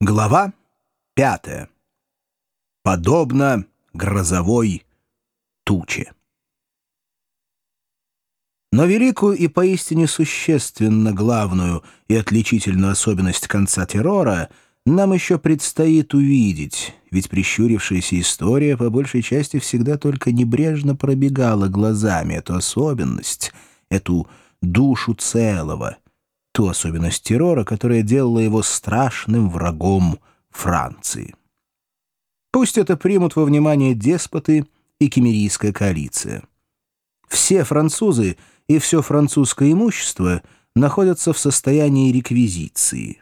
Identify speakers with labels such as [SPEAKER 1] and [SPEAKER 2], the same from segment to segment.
[SPEAKER 1] Глава пятая. Подобно грозовой туче. Но великую и поистине существенно главную и отличительную особенность конца террора нам еще предстоит увидеть, ведь прищурившаяся история по большей части всегда только небрежно пробегала глазами эту особенность, эту душу целого — ту особенность террора, которая делала его страшным врагом Франции. Пусть это примут во внимание деспоты и кемерийская коалиция. Все французы и все французское имущество находятся в состоянии реквизиции.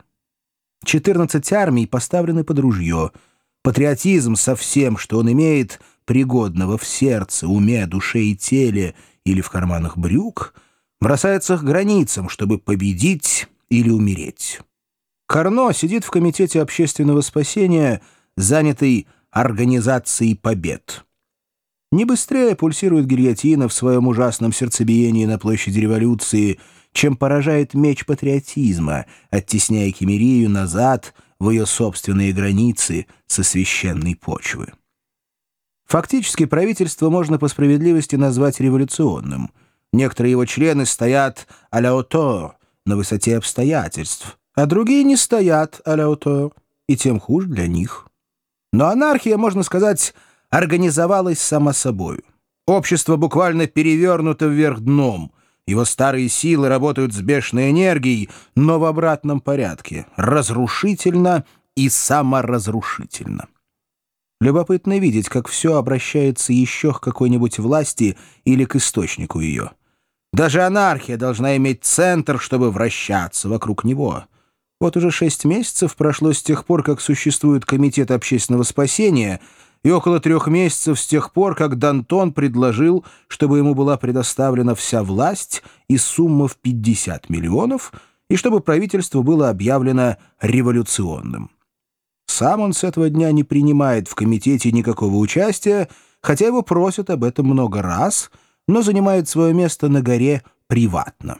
[SPEAKER 1] 14 армий поставлены под ружье. Патриотизм со всем, что он имеет, пригодного в сердце, уме, душе и теле или в карманах брюк — бросается к границам, чтобы победить или умереть. Карно сидит в Комитете общественного спасения, занятый организацией побед. Не быстрее пульсирует гильотина в своем ужасном сердцебиении на площади революции, чем поражает меч патриотизма, оттесняя Кемерию назад в ее собственные границы со священной почвы. Фактически правительство можно по справедливости назвать революционным — Некоторые его члены стоят а-ля ото, на высоте обстоятельств, а другие не стоят а-ля ото, и тем хуже для них. Но анархия, можно сказать, организовалась сама собой. Общество буквально перевернуто вверх дном. Его старые силы работают с бешеной энергией, но в обратном порядке, разрушительно и саморазрушительно. Любопытно видеть, как все обращается еще к какой-нибудь власти или к источнику ее. Даже анархия должна иметь центр, чтобы вращаться вокруг него. Вот уже шесть месяцев прошло с тех пор, как существует Комитет общественного спасения, и около трех месяцев с тех пор, как Дантон предложил, чтобы ему была предоставлена вся власть и сумма в 50 миллионов, и чтобы правительство было объявлено революционным. Сам он с этого дня не принимает в комитете никакого участия, хотя его просят об этом много раз — но занимает свое место на горе приватно.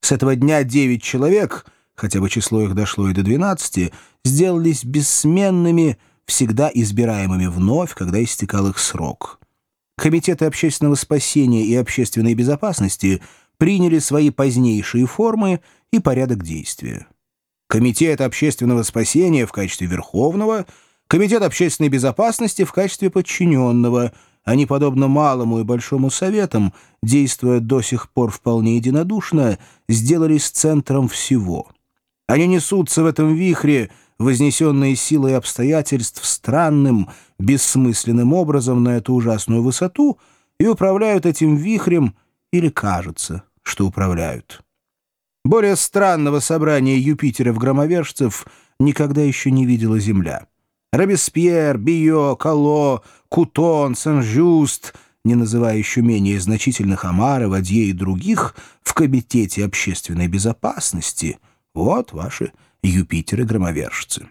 [SPEAKER 1] С этого дня девять человек, хотя бы число их дошло и до двенадцати, сделались бессменными, всегда избираемыми вновь, когда истекал их срок. Комитеты общественного спасения и общественной безопасности приняли свои позднейшие формы и порядок действия. Комитет общественного спасения в качестве верховного, Комитет общественной безопасности в качестве подчиненного — они, подобно малому и большому советам, действуя до сих пор вполне единодушно, сделались центром всего. Они несутся в этом вихре, вознесенные силой обстоятельств странным, бессмысленным образом на эту ужасную высоту и управляют этим вихрем, или кажется, что управляют. Более странного собрания Юпитеров-громовержцев никогда еще не видела Земля. Робеспьер, Био, Кало, Кутон, Сен-Жюст, не называя еще менее значительных Амара, Вадье и других, в Комитете общественной безопасности. Вот ваши Юпитеры-громовержцы.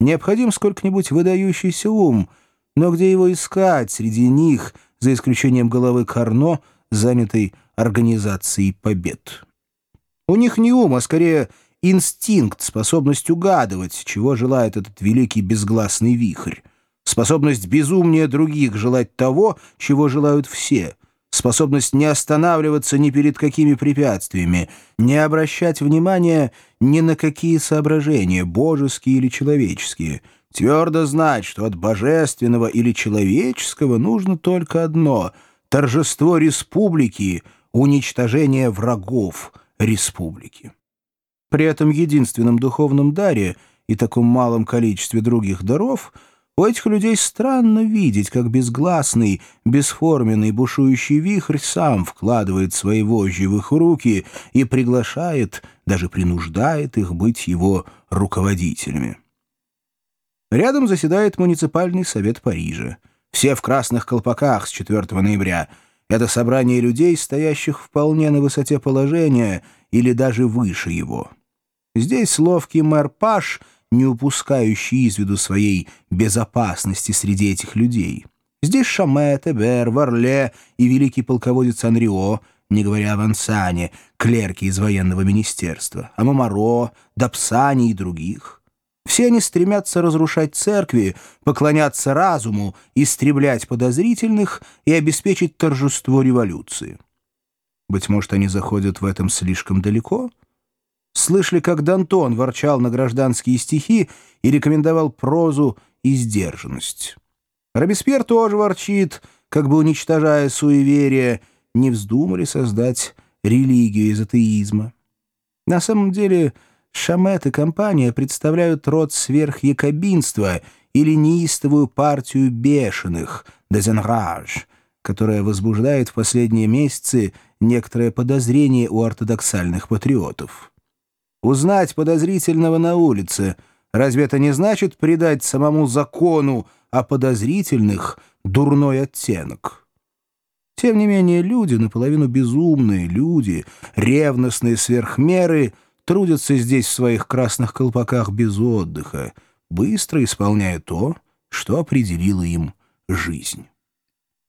[SPEAKER 1] Необходим сколько-нибудь выдающийся ум, но где его искать среди них, за исключением головы Карно, занятой организацией побед? У них не ум, а скорее инстинкт, способность угадывать, чего желает этот великий безгласный вихрь, способность безумнее других желать того, чего желают все, способность не останавливаться ни перед какими препятствиями, не обращать внимания ни на какие соображения, божеские или человеческие, твердо знать, что от божественного или человеческого нужно только одно — торжество республики, уничтожение врагов республики. При этом единственном духовном даре и таком малом количестве других даров у этих людей странно видеть, как безгласный, бесформенный бушующий вихрь сам вкладывает свои вожжи в их руки и приглашает, даже принуждает их быть его руководителями. Рядом заседает муниципальный совет Парижа. Все в красных колпаках с 4 ноября. Это собрание людей, стоящих вполне на высоте положения или даже выше его. Здесь ловкий мэр Паш, не упускающий из виду своей безопасности среди этих людей. Здесь Шамет, Эбер, Варле и великий полководец Анрио, не говоря о Вансане, клерки из военного министерства, о Мамаро, Дапсане и других. Все они стремятся разрушать церкви, поклоняться разуму, истреблять подозрительных и обеспечить торжество революции. Быть может, они заходят в этом слишком далеко? Слышали, как Дантон ворчал на гражданские стихи и рекомендовал прозу и сдержанность. Робеспьер тоже ворчит, как бы уничтожая суеверие, не вздумали создать религию из атеизма. На самом деле... Шамет и компания представляют род сверхякобинства или неистовую партию бешеных, дезенраж, которая возбуждает в последние месяцы некоторое подозрение у ортодоксальных патриотов. Узнать подозрительного на улице — разве это не значит придать самому закону о подозрительных дурной оттенок? Тем не менее, люди, наполовину безумные люди, ревностные сверхмеры — трудятся здесь в своих красных колпаках без отдыха, быстро исполняя то, что определила им жизнь.